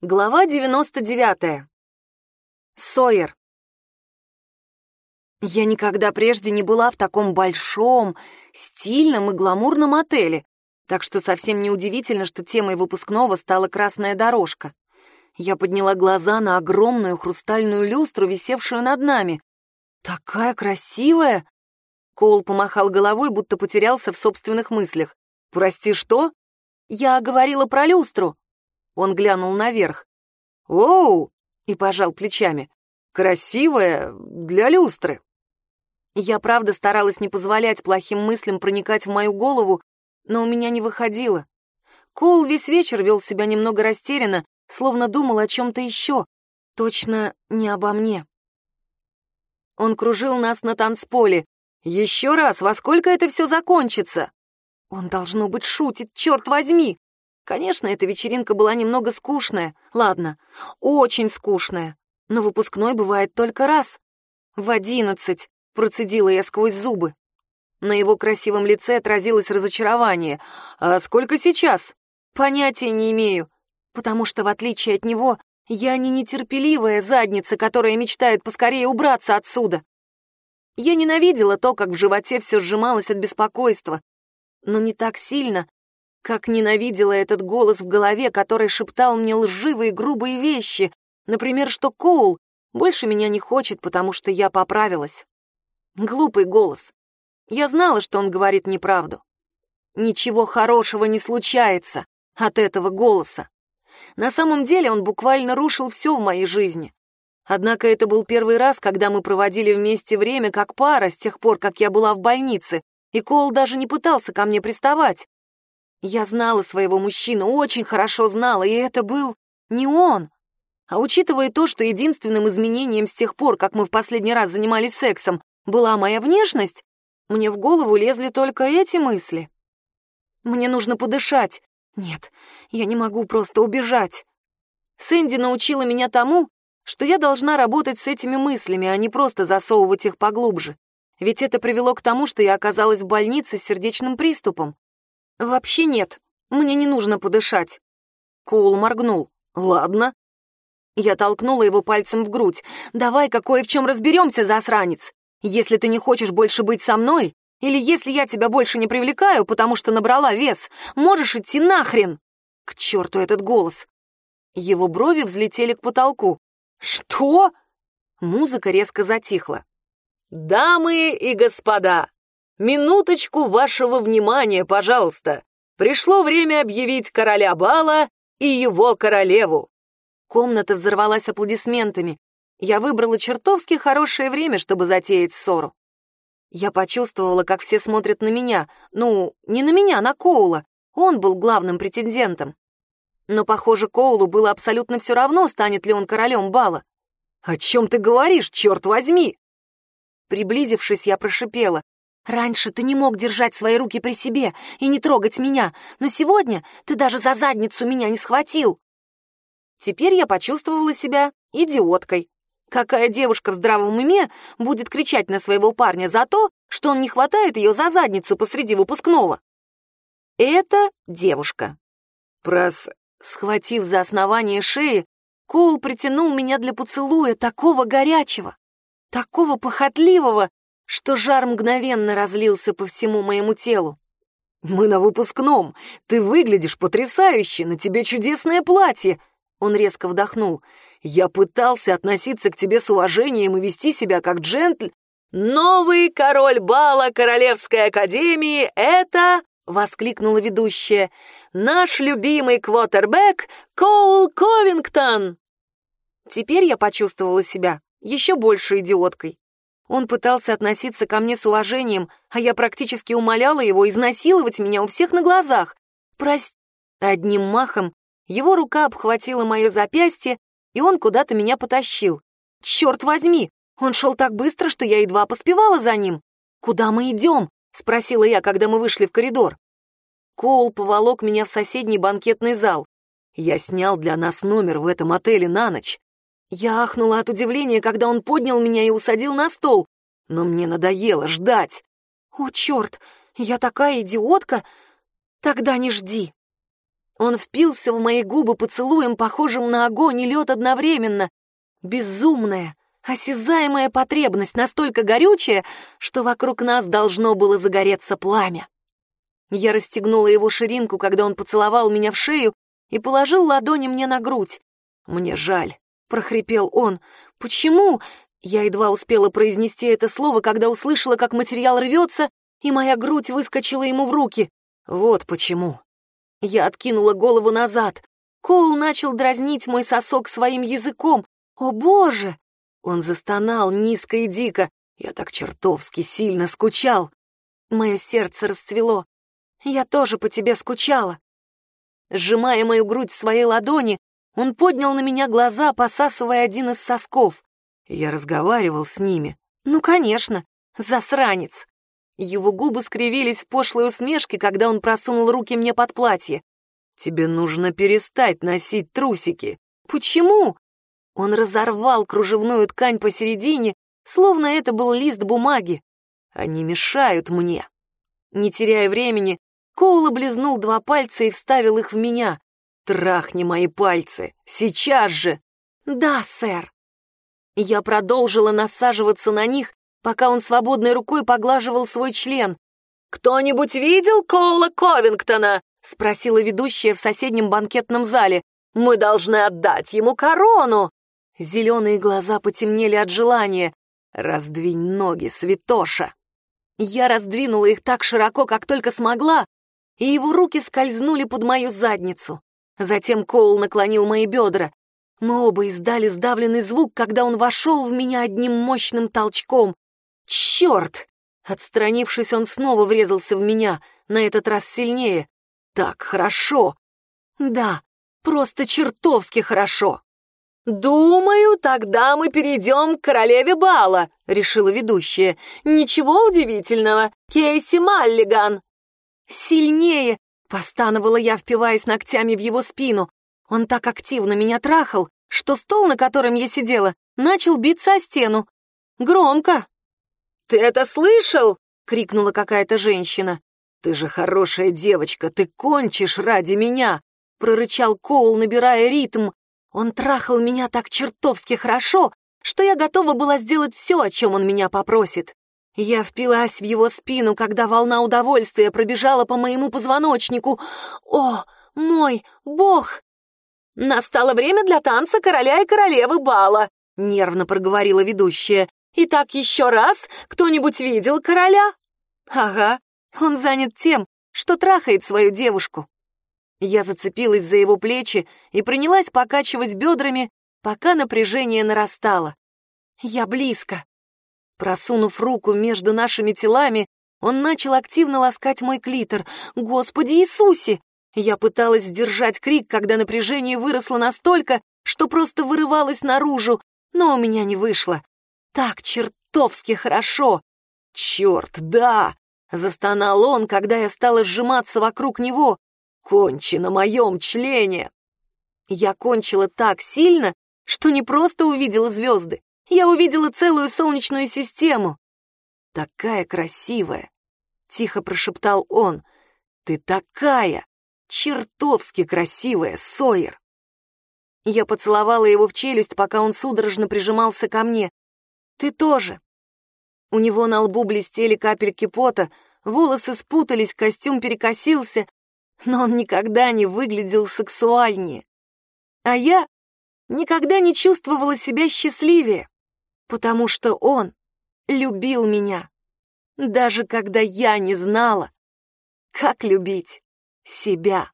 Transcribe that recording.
Глава 99. Сойер. Я никогда прежде не была в таком большом, стильном и гламурном отеле, так что совсем неудивительно, что темой выпускного стала красная дорожка. Я подняла глаза на огромную хрустальную люстру, висевшую над нами. «Такая красивая!» Коул помахал головой, будто потерялся в собственных мыслях. «Прости, что?» «Я говорила про люстру», он глянул наверх. «Оу!» — и пожал плечами. «Красивая для люстры». Я правда старалась не позволять плохим мыслям проникать в мою голову, но у меня не выходило. Коул весь вечер вел себя немного растерянно, словно думал о чем-то еще, точно не обо мне. Он кружил нас на танцполе. «Еще раз, во сколько это все закончится?» Он, должно быть, шутит, черт возьми! Конечно, эта вечеринка была немного скучная. Ладно, очень скучная. Но выпускной бывает только раз. В одиннадцать, процедила я сквозь зубы. На его красивом лице отразилось разочарование. «А сколько сейчас?» «Понятия не имею, потому что, в отличие от него, я не нетерпеливая задница, которая мечтает поскорее убраться отсюда. Я ненавидела то, как в животе все сжималось от беспокойства, но не так сильно, как ненавидела этот голос в голове, который шептал мне лживые грубые вещи, например, что Коул больше меня не хочет, потому что я поправилась. Глупый голос. Я знала, что он говорит неправду. Ничего хорошего не случается от этого голоса. На самом деле он буквально рушил все в моей жизни. Однако это был первый раз, когда мы проводили вместе время как пара с тех пор, как я была в больнице, и Коул даже не пытался ко мне приставать. Я знала своего мужчину, очень хорошо знала, и это был не он. А учитывая то, что единственным изменением с тех пор, как мы в последний раз занимались сексом, была моя внешность, мне в голову лезли только эти мысли. Мне нужно подышать. Нет, я не могу просто убежать. Сэнди научила меня тому, что я должна работать с этими мыслями, а не просто засовывать их поглубже. Ведь это привело к тому, что я оказалась в больнице с сердечным приступом. «Вообще нет, мне не нужно подышать». Коул моргнул. «Ладно». Я толкнула его пальцем в грудь. «Давай-ка кое в чем разберемся, засранец. Если ты не хочешь больше быть со мной, или если я тебя больше не привлекаю, потому что набрала вес, можешь идти нахрен!» К черту этот голос. Его брови взлетели к потолку. «Что?» Музыка резко затихла. «Дамы и господа, Минуточку вашего внимания, пожалуйста. Пришло время объявить короля бала и его королеву. Комната взорвалась аплодисментами. Я выбрала чертовски хорошее время, чтобы затеять ссору. Я почувствовала, как все смотрят на меня. Ну, не на меня, на Коула. Он был главным претендентом. Но, похоже, Коулу было абсолютно все равно, станет ли он королем бала. «О чем ты говоришь, черт возьми?» Приблизившись, я прошипела. Раньше ты не мог держать свои руки при себе и не трогать меня, но сегодня ты даже за задницу меня не схватил. Теперь я почувствовала себя идиоткой. Какая девушка в здравом уме будет кричать на своего парня за то, что он не хватает ее за задницу посреди выпускного? Это девушка. Прос... Схватив за основание шеи, Коул притянул меня для поцелуя такого горячего, такого похотливого, что жар мгновенно разлился по всему моему телу. «Мы на выпускном. Ты выглядишь потрясающе, на тебе чудесное платье!» Он резко вдохнул. «Я пытался относиться к тебе с уважением и вести себя как джентль. Новый король бала Королевской Академии — это...» — воскликнула ведущая. «Наш любимый квотербек Коул Ковингтон!» Теперь я почувствовала себя еще больше идиоткой. Он пытался относиться ко мне с уважением, а я практически умоляла его изнасиловать меня у всех на глазах. Прости. Одним махом его рука обхватила мое запястье, и он куда-то меня потащил. Черт возьми, он шел так быстро, что я едва поспевала за ним. «Куда мы идем?» — спросила я, когда мы вышли в коридор. Коул поволок меня в соседний банкетный зал. Я снял для нас номер в этом отеле на ночь. Я ахнула от удивления, когда он поднял меня и усадил на стол, но мне надоело ждать. «О, черт, я такая идиотка! Тогда не жди!» Он впился в мои губы поцелуем, похожим на огонь и лед одновременно. Безумная, осязаемая потребность, настолько горючая, что вокруг нас должно было загореться пламя. Я расстегнула его ширинку, когда он поцеловал меня в шею и положил ладони мне на грудь. «Мне жаль», — прохрипел он. «Почему?» Я едва успела произнести это слово, когда услышала, как материал рвется, и моя грудь выскочила ему в руки. Вот почему. Я откинула голову назад. Коул начал дразнить мой сосок своим языком. «О, боже!» Он застонал низко и дико. Я так чертовски сильно скучал. Мое сердце расцвело. Я тоже по тебе скучала. Сжимая мою грудь в своей ладони, он поднял на меня глаза, посасывая один из сосков. Я разговаривал с ними. Ну, конечно, засранец. Его губы скривились в пошлой усмешке, когда он просунул руки мне под платье. «Тебе нужно перестать носить трусики». «Почему?» Он разорвал кружевную ткань посередине, словно это был лист бумаги. «Они мешают мне». Не теряя времени, Коул облизнул два пальца и вставил их в меня. «Трахни мои пальцы! Сейчас же!» «Да, сэр!» Я продолжила насаживаться на них, пока он свободной рукой поглаживал свой член. «Кто-нибудь видел Коула Ковингтона?» — спросила ведущая в соседнем банкетном зале. «Мы должны отдать ему корону!» Зеленые глаза потемнели от желания. «Раздвинь ноги, святоша!» Я раздвинула их так широко, как только смогла, и его руки скользнули под мою задницу. Затем Коул наклонил мои бедра. Мы оба издали сдавленный звук, когда он вошел в меня одним мощным толчком. «Черт!» Отстранившись, он снова врезался в меня, на этот раз сильнее. «Так хорошо!» «Да, просто чертовски хорошо!» «Думаю, тогда мы перейдем к королеве бала», — решила ведущая. «Ничего удивительного, Кейси Маллиган». «Сильнее!» — постановала я, впиваясь ногтями в его спину. Он так активно меня трахал, что стол, на котором я сидела, начал биться о стену. Громко, «Ты это слышал?» — крикнула какая-то женщина. «Ты же хорошая девочка, ты кончишь ради меня!» — прорычал Коул, набирая ритм. Он трахал меня так чертовски хорошо, что я готова была сделать все, о чем он меня попросит. Я впилась в его спину, когда волна удовольствия пробежала по моему позвоночнику. «О, мой бог!» «Настало время для танца короля и королевы бала», — нервно проговорила ведущая. Итак, еще раз, кто-нибудь видел короля? Ага, он занят тем, что трахает свою девушку. Я зацепилась за его плечи и принялась покачивать бедрами, пока напряжение нарастало. Я близко. Просунув руку между нашими телами, он начал активно ласкать мой клитор. «Господи Иисусе!» Я пыталась сдержать крик, когда напряжение выросло настолько, что просто вырывалось наружу, но у меня не вышло так чертовски хорошо! Черт, да! Застонал он, когда я стала сжиматься вокруг него. Кончи на моем члене! Я кончила так сильно, что не просто увидела звезды, я увидела целую солнечную систему. Такая красивая! Тихо прошептал он. Ты такая! Чертовски красивая, Сойер! Я поцеловала его в челюсть, пока он судорожно прижимался ко мне. Ты тоже. У него на лбу блестели капельки пота, волосы спутались, костюм перекосился, но он никогда не выглядел сексуальнее. А я никогда не чувствовала себя счастливее, потому что он любил меня, даже когда я не знала, как любить себя.